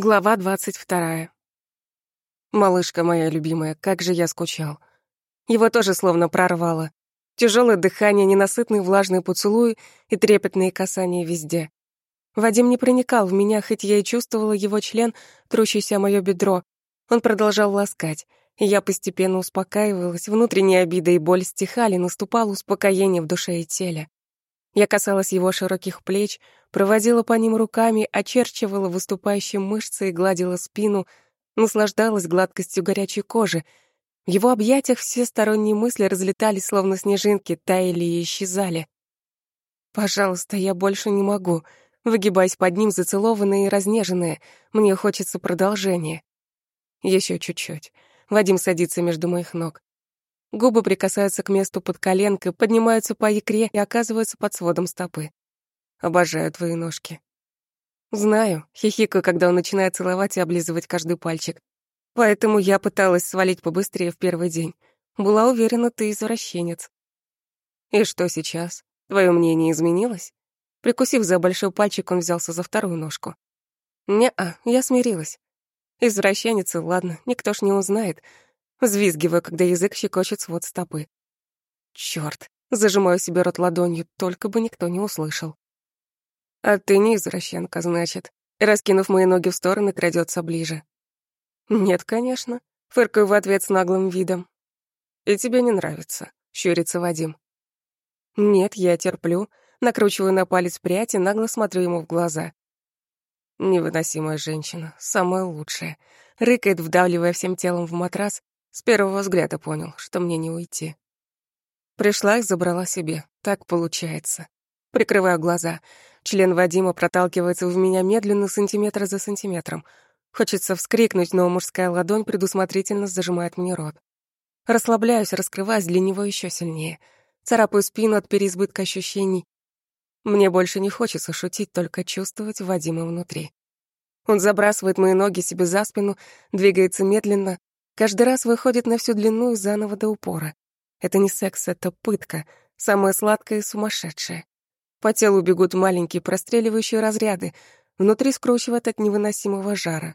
Глава двадцать вторая. Малышка моя любимая, как же я скучал. Его тоже словно прорвало. Тяжелое дыхание, ненасытный влажный поцелуй и трепетные касания везде. Вадим не проникал в меня, хоть я и чувствовала его член, трущийся о моё бедро. Он продолжал ласкать, и я постепенно успокаивалась, внутренняя обида и боль стихали, наступало успокоение в душе и теле. Я касалась его широких плеч, проводила по ним руками, очерчивала выступающие мышцы и гладила спину, наслаждалась гладкостью горячей кожи. В его объятиях все сторонние мысли разлетались, словно снежинки, таяли и исчезали. «Пожалуйста, я больше не могу», выгибаясь под ним, зацелованная и разнеженная. Мне хочется продолжения. Еще чуть-чуть. Вадим садится между моих ног. Губы прикасаются к месту под коленкой, поднимаются по икре и оказываются под сводом стопы. Обожаю твои ножки. Знаю, хихикаю, когда он начинает целовать и облизывать каждый пальчик. Поэтому я пыталась свалить побыстрее в первый день. Была уверена, ты извращенец. И что сейчас? Твое мнение изменилось? Прикусив за большой пальчик, он взялся за вторую ножку. Не-а, я смирилась. Извращенец, ладно, никто ж не узнает, Взвизгиваю, когда язык щекочет свод стопы. Чёрт, зажимаю себе рот ладонью, только бы никто не услышал. А ты не извращенка, значит. Раскинув мои ноги в стороны, крадется ближе. Нет, конечно. Фыркаю в ответ с наглым видом. И тебе не нравится, щурится Вадим. Нет, я терплю. Накручиваю на палец прядь и нагло смотрю ему в глаза. Невыносимая женщина, самая лучшая. Рыкает, вдавливая всем телом в матрас, с первого взгляда понял, что мне не уйти. Пришла и забрала себе. Так получается. Прикрываю глаза. Член Вадима проталкивается в меня медленно, сантиметр за сантиметром. Хочется вскрикнуть, но мужская ладонь предусмотрительно зажимает мне рот. Расслабляюсь, раскрываясь для него еще сильнее. Царапаю спину от переизбытка ощущений. Мне больше не хочется шутить, только чувствовать Вадима внутри. Он забрасывает мои ноги себе за спину, двигается медленно, Каждый раз выходит на всю длину и заново до упора. Это не секс, это пытка, самая сладкая и сумасшедшая. По телу бегут маленькие простреливающие разряды, внутри скручивает от невыносимого жара.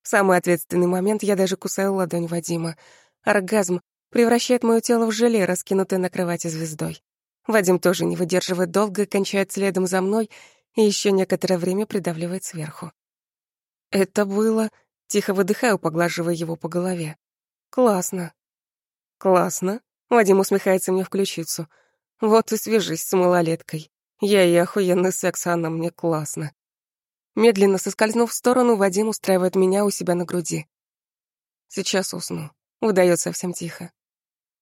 В самый ответственный момент я даже кусаю ладонь Вадима. Оргазм превращает мое тело в желе, раскинутое на кровати звездой. Вадим тоже не выдерживает долго и кончает следом за мной и еще некоторое время придавливает сверху. Это было Тихо выдыхаю, поглаживая его по голове. Классно. Классно. Вадим усмехается мне в ключицу. Вот и свяжись с малолеткой. Я и охуенный секс, а она мне классно. Медленно соскользнув в сторону, Вадим устраивает меня у себя на груди. Сейчас усну. Выдает совсем тихо.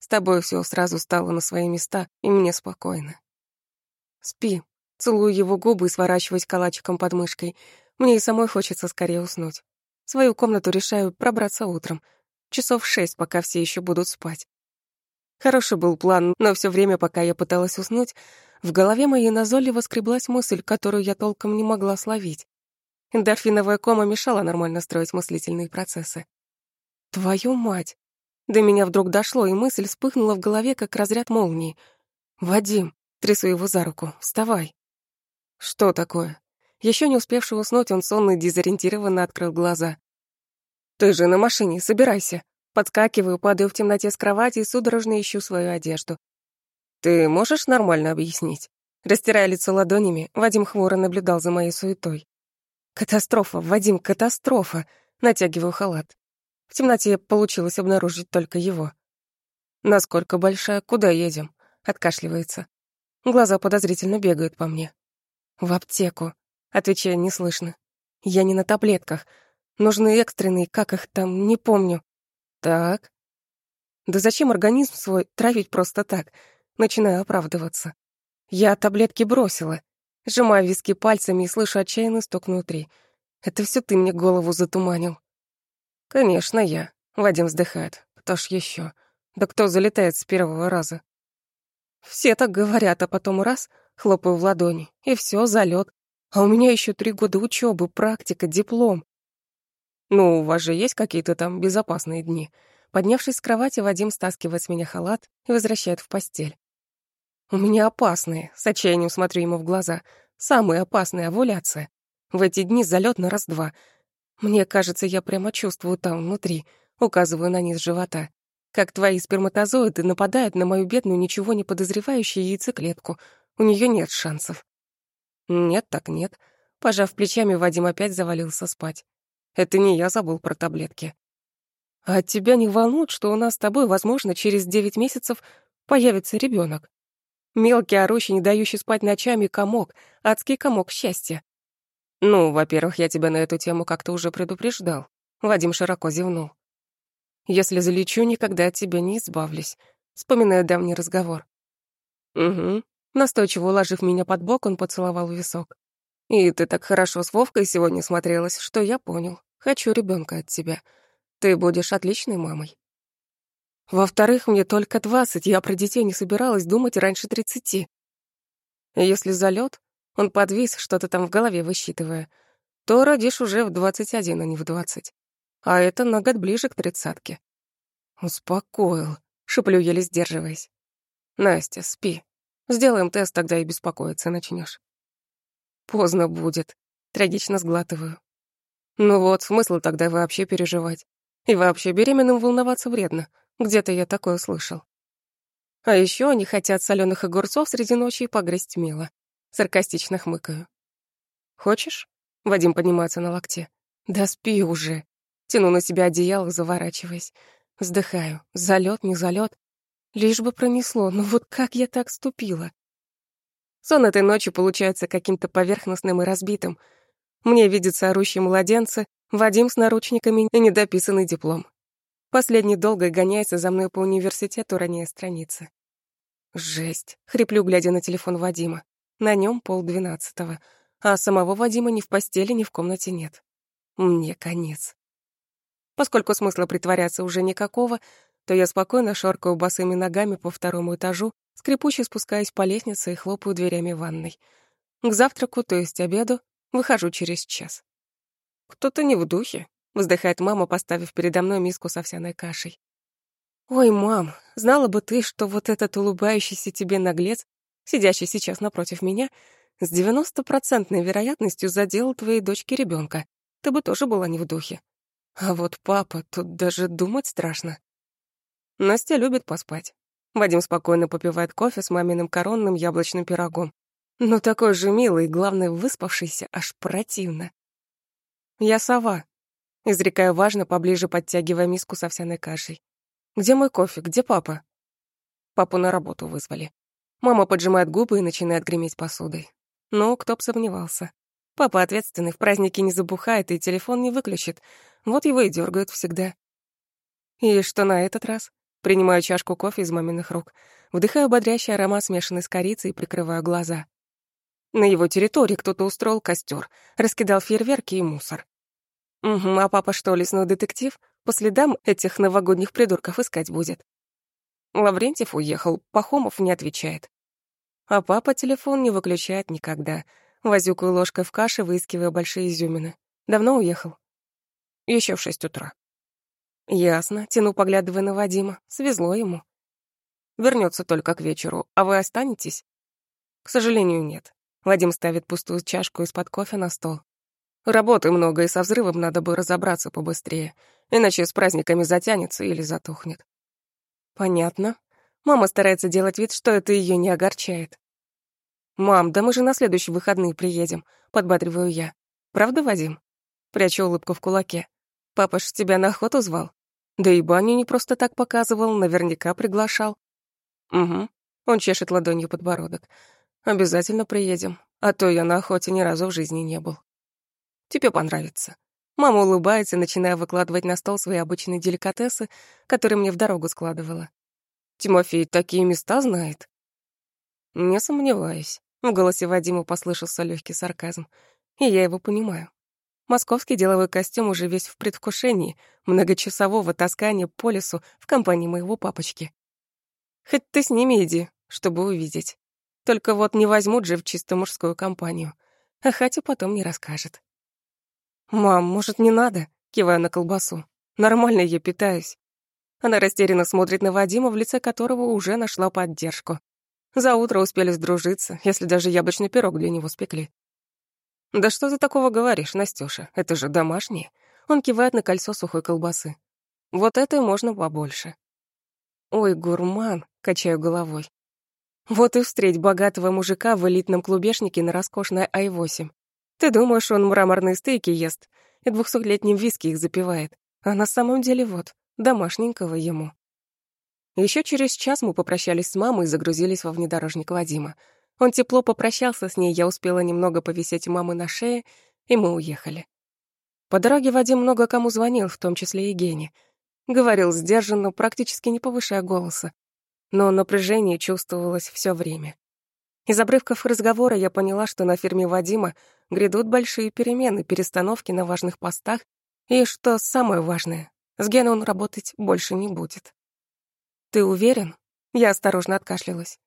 С тобой все сразу стало на свои места, и мне спокойно. Спи. Целую его губы и сворачиваюсь калачиком под мышкой. Мне и самой хочется скорее уснуть. Свою комнату решаю пробраться утром. Часов шесть, пока все еще будут спать. Хороший был план, но все время, пока я пыталась уснуть, в голове моей назойливо скреблась мысль, которую я толком не могла словить. Эндорфиновая кома мешала нормально строить мыслительные процессы. Твою мать! До меня вдруг дошло, и мысль вспыхнула в голове, как разряд молнии. «Вадим!» — трясу его за руку. «Вставай!» «Что такое?» Еще не успевший уснуть, он сонно и дезориентированно открыл глаза. «Ты же на машине, собирайся!» Подскакиваю, падаю в темноте с кровати и судорожно ищу свою одежду. «Ты можешь нормально объяснить?» Растирая лицо ладонями, Вадим хмуро наблюдал за моей суетой. «Катастрофа, Вадим, катастрофа!» Натягиваю халат. В темноте получилось обнаружить только его. «Насколько большая? Куда едем?» Откашливается. Глаза подозрительно бегают по мне. «В аптеку», Отвечаю неслышно. Я не на таблетках. Нужны экстренные, как их там, не помню. Так. Да зачем организм свой травить просто так? Начинаю оправдываться. Я таблетки бросила. Сжимаю виски пальцами и слышу отчаянный стук внутри. Это все ты мне голову затуманил. Конечно, я. Вадим вздыхает. Кто ж еще? Да кто залетает с первого раза? Все так говорят, а потом раз, хлопаю в ладони, и все, залет. А у меня еще три года учебы, практика, диплом. Ну, у вас же есть какие-то там безопасные дни. Поднявшись с кровати, Вадим стаскивает с меня халат и возвращает в постель. У меня опасные, с отчаянием смотрю ему в глаза. Самые опасные овуляция. В эти дни залет на раз-два. Мне кажется, я прямо чувствую там внутри, указываю на низ живота, как твои сперматозоиды нападают на мою бедную, ничего не подозревающую яйцеклетку. У нее нет шансов. Нет, так нет. Пожав плечами, Вадим опять завалился спать. Это не я забыл про таблетки. А тебя не волнует, что у нас с тобой, возможно, через девять месяцев появится ребенок? Мелкий, орущий, не дающий спать ночами комок, адский комок счастья. Ну, во-первых, я тебя на эту тему как-то уже предупреждал. Вадим широко зевнул. Если залечу, никогда от тебя не избавлюсь. Вспоминаю давний разговор. Угу. Настойчиво уложив меня под бок, он поцеловал висок. И ты так хорошо с Вовкой сегодня смотрелась, что я понял. Хочу ребенка от тебя. Ты будешь отличной мамой. Во-вторых, мне только двадцать, я про детей не собиралась думать раньше тридцати. Если залет, он подвис, что-то там в голове высчитывая, то родишь уже в двадцать один, а не в двадцать. А это на год ближе к тридцатке. Успокоил, шеплю, еле сдерживаясь. Настя, спи. Сделаем тест, тогда и беспокоиться начнешь. Поздно будет. Трагично сглатываю. Ну вот, смысл тогда вообще переживать. И вообще беременным волноваться вредно. Где-то я такое слышал. А еще они хотят соленых огурцов среди ночи и погрызть мило. Саркастично хмыкаю. «Хочешь?» — Вадим поднимается на локте. «Да спи уже». Тяну на себя одеяло, заворачиваясь. Вздыхаю. Залет, не залет. Лишь бы пронесло, но вот как я так ступила? Сон этой ночи получается каким-то поверхностным и разбитым. Мне видятся орущие младенцы, Вадим с наручниками и недописанный диплом. Последний долго гоняется за мной по университету, роняя страницы. Жесть. Хриплю, глядя на телефон Вадима. На нем полдвенадцатого, а самого Вадима ни в постели, ни в комнате нет. Мне конец. Поскольку смысла притворяться уже никакого, то я спокойно шоркаю босыми ногами по второму этажу, скрипуче спускаюсь по лестнице и хлопаю дверями ванной. К завтраку, то есть обеду, выхожу через час. «Кто-то не в духе», — вздыхает мама, поставив передо мной миску с овсяной кашей. «Ой, мам, знала бы ты, что вот этот улыбающийся тебе наглец, сидящий сейчас напротив меня, с девяностопроцентной вероятностью задел твоей дочке ребенка. Ты бы тоже была не в духе. А вот папа, тут даже думать страшно. Настя любит поспать. Вадим спокойно попивает кофе с маминым коронным яблочным пирогом. Но такой же милый, главное, выспавшийся, аж противно. Я сова. Изрекаю важно, поближе подтягивая миску с овсяной кашей. Где мой кофе? Где папа? Папу на работу вызвали. Мама поджимает губы и начинает греметь посудой. Ну, кто б сомневался. Папа ответственный, в праздники не забухает и телефон не выключит. Вот его и дергают всегда. И что на этот раз? Принимаю чашку кофе из маминых рук, вдыхаю бодрящий аромат, смешанный с корицей, и прикрываю глаза. На его территории кто-то устроил костер, раскидал фейерверки и мусор. Угу, а папа что, лесной детектив? По следам этих новогодних придурков искать будет. Лаврентьев уехал, Пахомов не отвечает. А папа телефон не выключает никогда. Возюкаю ложкой в каше, выискивая большие изюмины. Давно уехал? Еще в шесть утра. Ясно, тяну, поглядывая на Вадима. Свезло ему. Вернется только к вечеру, а вы останетесь? К сожалению, нет. Вадим ставит пустую чашку из-под кофе на стол. Работы много, и со взрывом надо бы разобраться побыстрее, иначе с праздниками затянется или затухнет. Понятно. Мама старается делать вид, что это ее не огорчает. «Мам, да мы же на следующие выходные приедем», — подбадриваю я. «Правда, Вадим?» Прячу улыбку в кулаке. Папа ж тебя на охоту звал. Да и баню не просто так показывал, наверняка приглашал. Угу. Он чешет ладонью подбородок. Обязательно приедем, а то я на охоте ни разу в жизни не был. Тебе понравится. Мама улыбается, начиная выкладывать на стол свои обычные деликатесы, которые мне в дорогу складывала. Тимофей такие места знает. Не сомневаюсь. В голосе Вадима послышался легкий сарказм, и я его понимаю. Московский деловой костюм уже весь в предвкушении многочасового таскания по лесу в компании моего папочки. Хоть ты с ними иди, чтобы увидеть. Только вот не возьмут же в чисто мужскую компанию. А Хатя потом не расскажет. «Мам, может, не надо?» — киваю на колбасу. «Нормально я питаюсь». Она растерянно смотрит на Вадима, в лице которого уже нашла поддержку. За утро успели сдружиться, если даже яблочный пирог для него спекли. «Да что ты такого говоришь, Настюша? Это же домашнее. Он кивает на кольцо сухой колбасы. Вот это можно побольше. Ой, гурман, качаю головой. Вот и встреть богатого мужика в элитном клубешнике на роскошной Ай-8. Ты думаешь, он мраморные стейки ест и двухсотлетним виски их запивает. А на самом деле вот, домашненького ему. Еще через час мы попрощались с мамой и загрузились во внедорожник Вадима. Он тепло попрощался с ней, я успела немного повисеть мамы на шее, и мы уехали. По дороге Вадим много кому звонил, в том числе и Гене. Говорил сдержанно, практически не повышая голоса. Но напряжение чувствовалось все время. Из обрывков разговора я поняла, что на фирме Вадима грядут большие перемены, перестановки на важных постах, и, что самое важное, с Геной он работать больше не будет. «Ты уверен?» Я осторожно откашлялась.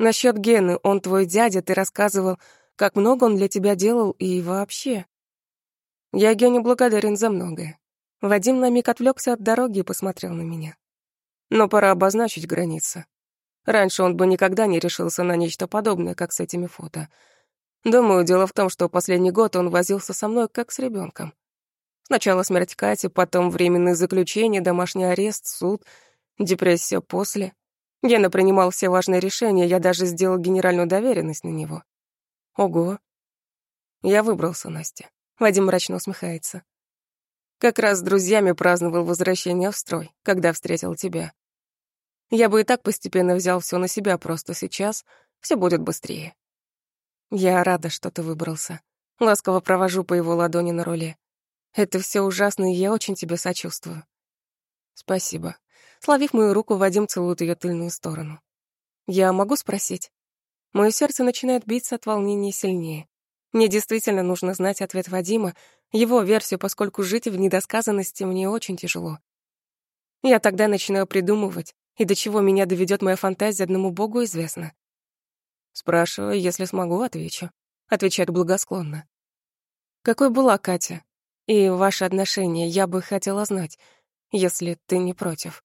«Насчёт Гены, он твой дядя, ты рассказывал, как много он для тебя делал и вообще». Я Гене благодарен за многое. Вадим на миг отвлекся от дороги и посмотрел на меня. Но пора обозначить границы. Раньше он бы никогда не решился на нечто подобное, как с этими фото. Думаю, дело в том, что последний год он возился со мной как с ребенком. Сначала смерть Кати, потом временное заключение, домашний арест, суд, депрессия после. Гена принимал все важные решения, я даже сделал генеральную доверенность на него. Ого. Я выбрался, Настя. Вадим мрачно усмехается. Как раз с друзьями праздновал возвращение в строй, когда встретил тебя. Я бы и так постепенно взял все на себя, просто сейчас все будет быстрее. Я рада, что ты выбрался. Ласково провожу по его ладони на руле. Это все ужасно, и я очень тебе сочувствую. Спасибо. Словив мою руку, Вадим целует ее тыльную сторону. Я могу спросить? Мое сердце начинает биться от волнения сильнее. Мне действительно нужно знать ответ Вадима, его версию, поскольку жить в недосказанности мне очень тяжело. Я тогда начинаю придумывать, и до чего меня доведет моя фантазия, одному Богу известно. Спрашиваю, если смогу, отвечу. Отвечает благосклонно. Какой была Катя? И ваши отношения я бы хотела знать, если ты не против.